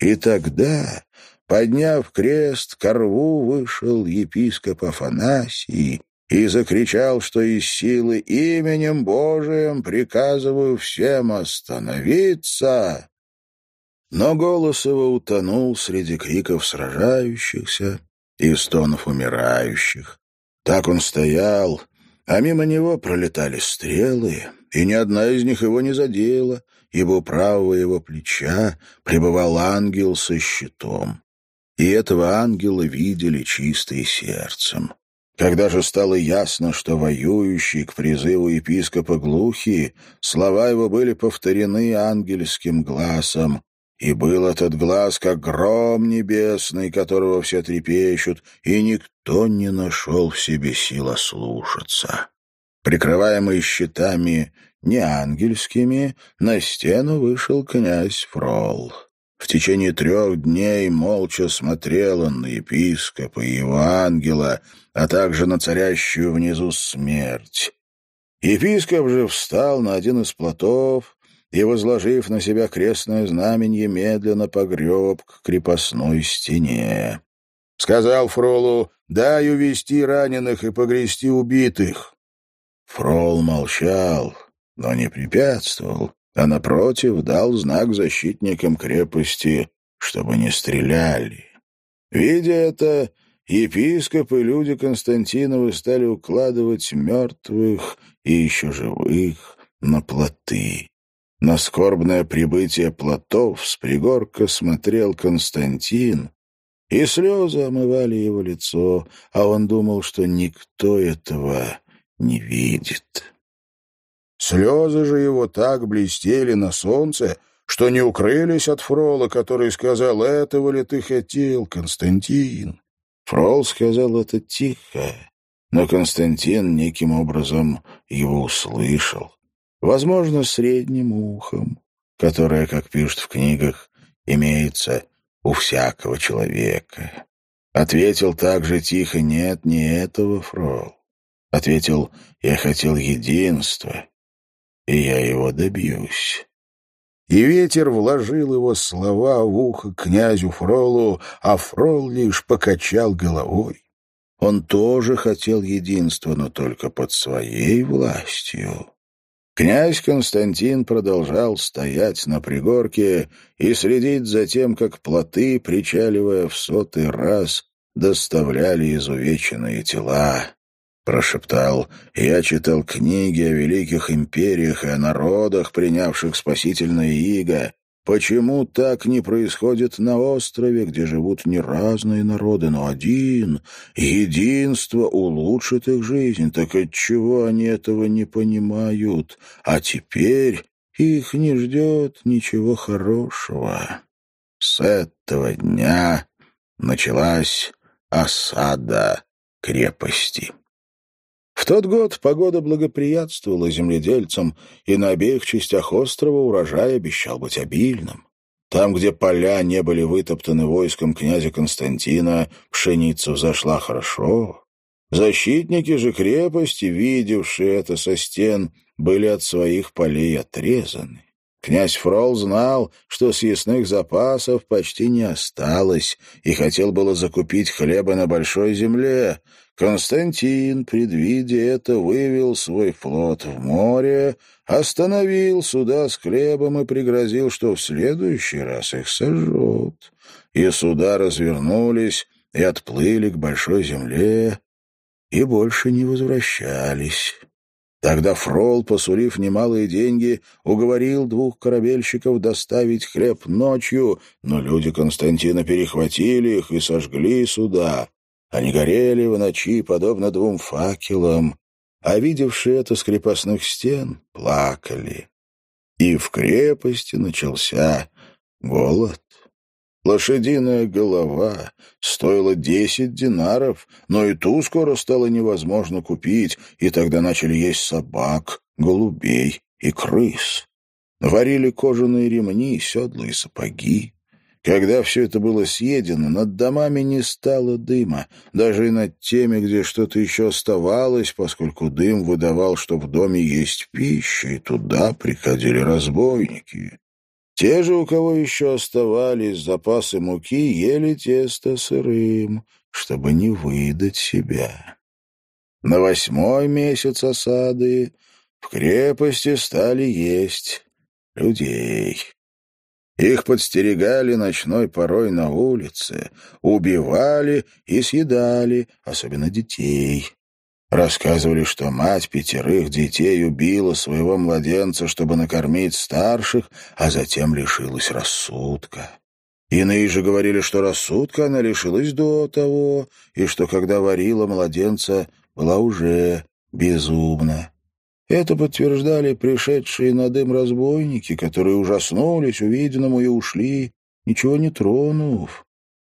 И тогда, подняв крест, к рву вышел епископ Афанасий и закричал, что из силы именем Божиим приказываю всем остановиться но голос его утонул среди криков сражающихся и стонов умирающих. Так он стоял, а мимо него пролетали стрелы, и ни одна из них его не задела, ибо у правого его плеча пребывал ангел со щитом. И этого ангела видели чистые сердцем. Когда же стало ясно, что воюющий к призыву епископа глухий, слова его были повторены ангельским глазом, и был этот глаз, как гром небесный, которого все трепещут, и никто не нашел в себе сил ослушаться. Прикрываемый щитами не ангельскими, на стену вышел князь Фрол. В течение трех дней молча смотрел он на епископа и его ангела, а также на царящую внизу смерть. Епископ же встал на один из плотов, и, возложив на себя крестное знаменье, медленно погреб к крепостной стене. Сказал Фролу, дай увести раненых и погрести убитых. Фрол молчал, но не препятствовал, а, напротив, дал знак защитникам крепости, чтобы не стреляли. Видя это, епископ и люди Константиновы стали укладывать мертвых и еще живых на плоты. На скорбное прибытие плотов с пригорка смотрел Константин, и слезы омывали его лицо, а он думал, что никто этого не видит. Слезы же его так блестели на солнце, что не укрылись от Фрола, который сказал, «Этого ли ты хотел, Константин?» Фрол сказал это тихо, но Константин неким образом его услышал. Возможно, средним ухом, которое, как пишут в книгах, имеется у всякого человека. Ответил также тихо, «Нет, не этого, Фрол». Ответил, «Я хотел единства, и я его добьюсь». И ветер вложил его слова в ухо князю Фролу, а Фрол лишь покачал головой. Он тоже хотел единства, но только под своей властью. Князь Константин продолжал стоять на пригорке и следить за тем, как плоты, причаливая в сотый раз, доставляли изувеченные тела прошептал. «Я читал книги о великих империях и о народах, принявших спасительное иго. Почему так не происходит на острове, где живут не разные народы, но один? Единство улучшит их жизнь, так отчего они этого не понимают? А теперь их не ждет ничего хорошего». С этого дня началась осада крепости. В тот год погода благоприятствовала земледельцам, и на обеих частях острова урожай обещал быть обильным. Там, где поля не были вытоптаны войском князя Константина, пшеница взошла хорошо. Защитники же крепости, видевшие это со стен, были от своих полей отрезаны. Князь Фрол знал, что съестных запасов почти не осталось, и хотел было закупить хлеба на большой земле, Константин, предвидя это, вывел свой флот в море, остановил суда с хлебом и пригрозил, что в следующий раз их сожжет. И суда развернулись и отплыли к большой земле, и больше не возвращались. Тогда Фрол, посулив немалые деньги, уговорил двух корабельщиков доставить хлеб ночью, но люди Константина перехватили их и сожгли суда. Они горели в ночи, подобно двум факелам, а видевшие это с крепостных стен плакали. И в крепости начался голод. Лошадиная голова стоила десять динаров, но и ту скоро стало невозможно купить, и тогда начали есть собак, голубей и крыс. Варили кожаные ремни, седла и сапоги. Когда все это было съедено, над домами не стало дыма, даже и над теми, где что-то еще оставалось, поскольку дым выдавал, что в доме есть пища, и туда приходили разбойники. Те же, у кого еще оставались запасы муки, ели тесто сырым, чтобы не выдать себя. На восьмой месяц осады в крепости стали есть людей. Их подстерегали ночной порой на улице, убивали и съедали, особенно детей. Рассказывали, что мать пятерых детей убила своего младенца, чтобы накормить старших, а затем лишилась рассудка. Иные же говорили, что рассудка она лишилась до того, и что, когда варила младенца, была уже безумна. Это подтверждали пришедшие на дым разбойники, которые ужаснулись увиденному и ушли, ничего не тронув.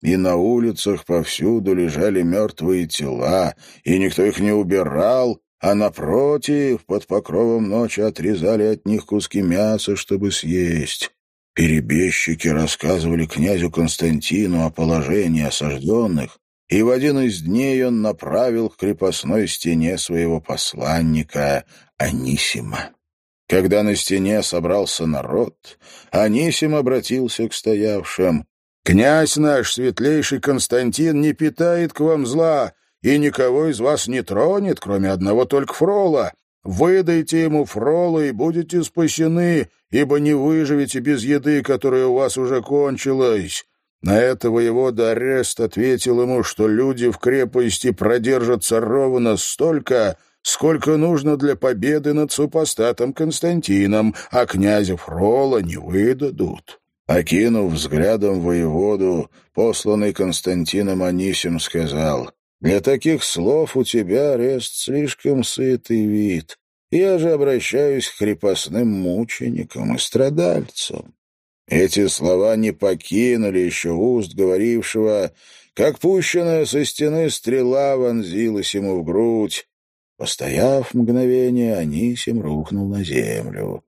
И на улицах повсюду лежали мертвые тела, и никто их не убирал, а напротив, под покровом ночи отрезали от них куски мяса, чтобы съесть. Перебежчики рассказывали князю Константину о положении осажденных, и в один из дней он направил к крепостной стене своего посланника Анисима. Когда на стене собрался народ, Анисим обратился к стоявшим. «Князь наш, светлейший Константин, не питает к вам зла и никого из вас не тронет, кроме одного только Фрола. выдайте ему фрола и будете спасены, ибо не выживете без еды, которая у вас уже кончилась». На это воевода Арест ответил ему, что люди в крепости продержатся ровно столько, сколько нужно для победы над супостатом Константином, а князя Фрола не выдадут. Окинув взглядом воеводу, посланный Константином Анисим сказал, «Для таких слов у тебя, Арест, слишком сытый вид. Я же обращаюсь к крепостным мученикам и страдальцам. Эти слова не покинули еще уст говорившего, как пущенная со стены стрела вонзилась ему в грудь. Постояв мгновение, Анисим рухнул на землю.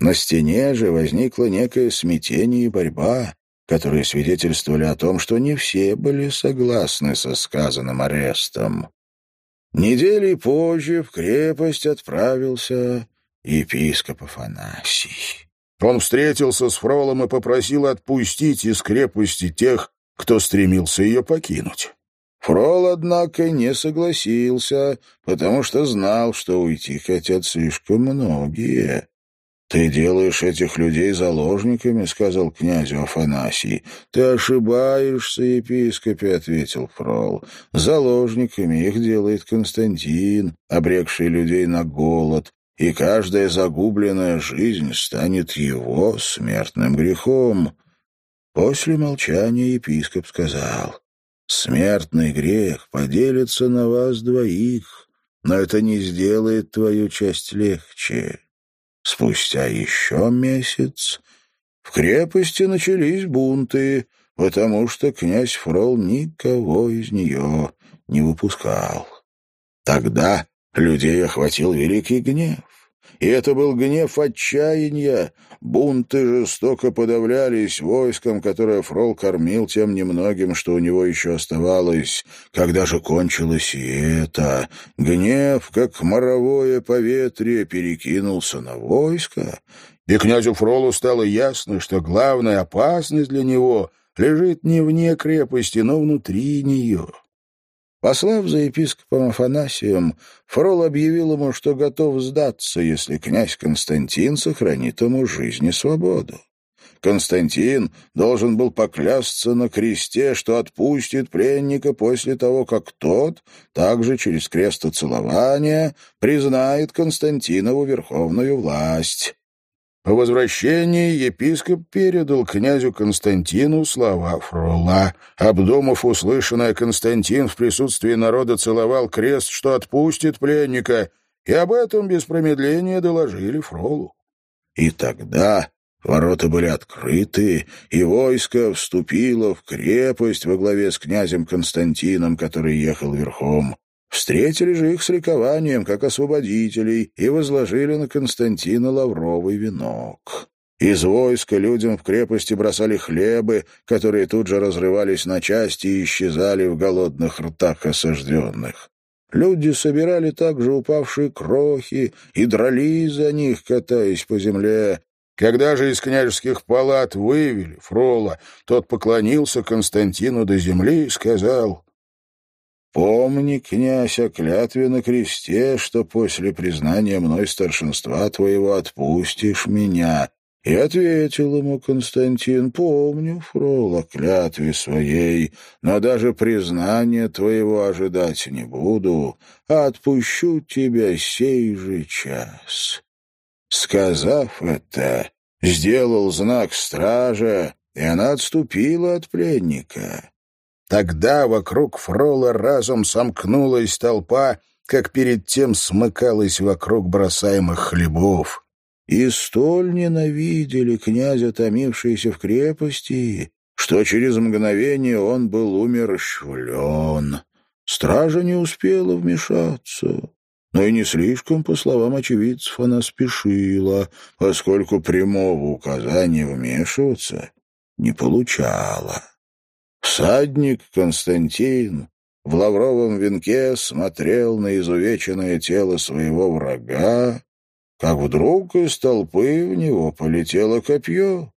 На стене же возникло некое смятение и борьба, которые свидетельствовали о том, что не все были согласны со сказанным арестом. Недели позже в крепость отправился епископ Афанасий. Он встретился с Фролом и попросил отпустить из крепости тех, кто стремился ее покинуть. Фрол, однако, не согласился, потому что знал, что уйти хотят слишком многие. «Ты делаешь этих людей заложниками», — сказал князю Афанасий. «Ты ошибаешься, епископе», — ответил Фрол. «Заложниками их делает Константин, обрекший людей на голод, и каждая загубленная жизнь станет его смертным грехом. После молчания епископ сказал, «Смертный грех поделится на вас двоих, но это не сделает твою часть легче». Спустя еще месяц в крепости начались бунты, потому что князь Фрол никого из нее не выпускал. Тогда людей охватил великий гнев. И это был гнев отчаяния. Бунты жестоко подавлялись войском, которое Фрол кормил тем немногим, что у него еще оставалось. Когда же кончилось и это, гнев, как моровое поветрие, перекинулся на войско, и князю Фролу стало ясно, что главная опасность для него лежит не вне крепости, но внутри нее. Послав за епископом Афанасием, Фрол объявил ему, что готов сдаться, если князь Константин сохранит ему жизнь и свободу. Константин должен был поклясться на кресте, что отпустит пленника после того, как тот, также через крестоцелование, признает Константинову верховную власть. По возвращении епископ передал князю Константину слова Фрола. Обдумав услышанное, Константин в присутствии народа целовал крест, что отпустит пленника, и об этом без промедления доложили Фролу. И тогда ворота были открыты, и войско вступило в крепость во главе с князем Константином, который ехал верхом. Встретили же их с ликованием, как освободителей, и возложили на Константина лавровый венок. Из войска людям в крепости бросали хлебы, которые тут же разрывались на части и исчезали в голодных ртах осажденных. Люди собирали также упавшие крохи и дрались за них, катаясь по земле. Когда же из княжеских палат вывели Фрола, тот поклонился Константину до земли и сказал Помни, князь, о клятве на кресте, что после признания мной старшинства твоего отпустишь меня. И ответил ему Константин, помню, фрол, о клятве своей, но даже признания твоего ожидать не буду, а отпущу тебя сей же час. Сказав это, сделал знак стража, и она отступила от пленника. Тогда вокруг Фрола разом сомкнулась толпа, как перед тем смыкалась вокруг бросаемых хлебов. И столь ненавидели князя, томившиеся в крепости, что через мгновение он был умерщвлен. Стража не успела вмешаться, но и не слишком, по словам очевидцев, она спешила, поскольку прямого указания вмешиваться не получала. Всадник Константин в лавровом венке смотрел на изувеченное тело своего врага, как вдруг из толпы в него полетело копье.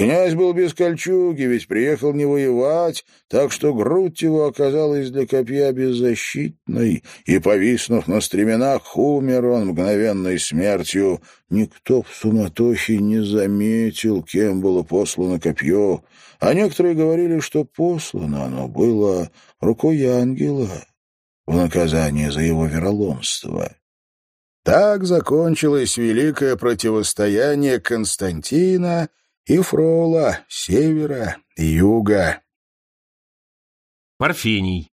Князь был без кольчуги, ведь приехал не воевать, так что грудь его оказалась для копья беззащитной, и, повиснув на стременах, умер он мгновенной смертью. Никто в суматохе не заметил, кем было послано копье, а некоторые говорили, что послано оно было рукой ангела в наказание за его вероломство. Так закончилось великое противостояние Константина и Фрола, севера юга. Парфений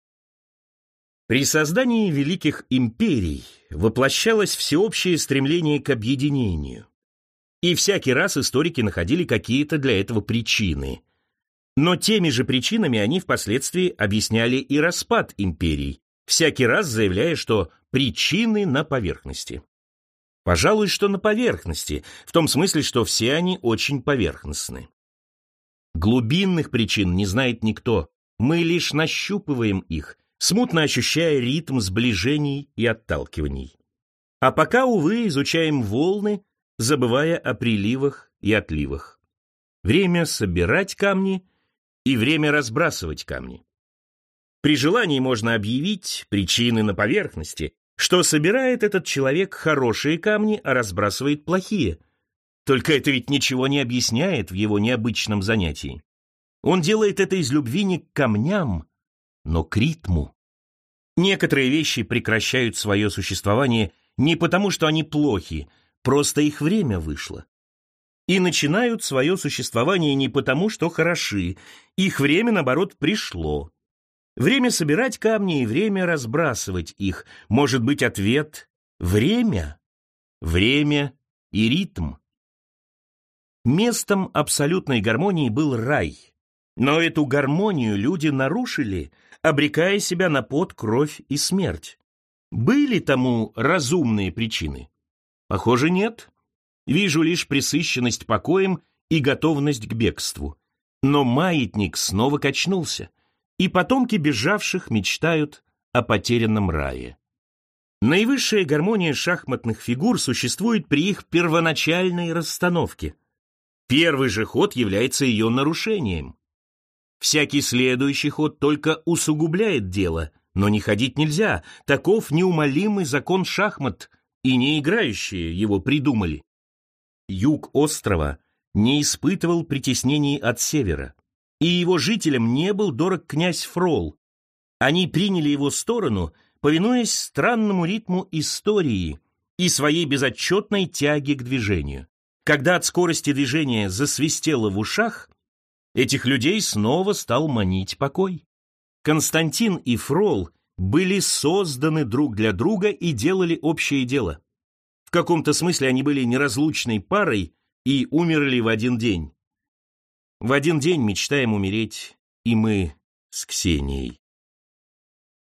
При создании великих империй воплощалось всеобщее стремление к объединению. И всякий раз историки находили какие-то для этого причины. Но теми же причинами они впоследствии объясняли и распад империй, всякий раз заявляя, что причины на поверхности. Пожалуй, что на поверхности, в том смысле, что все они очень поверхностны. Глубинных причин не знает никто, мы лишь нащупываем их, смутно ощущая ритм сближений и отталкиваний. А пока, увы, изучаем волны, забывая о приливах и отливах. Время собирать камни и время разбрасывать камни. При желании можно объявить причины на поверхности, что собирает этот человек хорошие камни, а разбрасывает плохие. Только это ведь ничего не объясняет в его необычном занятии. Он делает это из любви не к камням, но к ритму. Некоторые вещи прекращают свое существование не потому, что они плохи, просто их время вышло. И начинают свое существование не потому, что хороши, их время, наоборот, пришло. Время собирать камни и время разбрасывать их. Может быть ответ «время», «время» и «ритм». Местом абсолютной гармонии был рай. Но эту гармонию люди нарушили, обрекая себя на пот, кровь и смерть. Были тому разумные причины? Похоже, нет. Вижу лишь пресыщенность покоем и готовность к бегству. Но маятник снова качнулся — и потомки бежавших мечтают о потерянном рае. Наивысшая гармония шахматных фигур существует при их первоначальной расстановке. Первый же ход является ее нарушением. Всякий следующий ход только усугубляет дело, но не ходить нельзя, таков неумолимый закон шахмат, и не играющие его придумали. Юг острова не испытывал притеснений от севера и его жителям не был дорог князь Фрол. Они приняли его сторону, повинуясь странному ритму истории и своей безотчетной тяге к движению. Когда от скорости движения засвистело в ушах, этих людей снова стал манить покой. Константин и Фрол были созданы друг для друга и делали общее дело. В каком-то смысле они были неразлучной парой и умерли в один день. В один день мечтаем умереть и мы с Ксенией.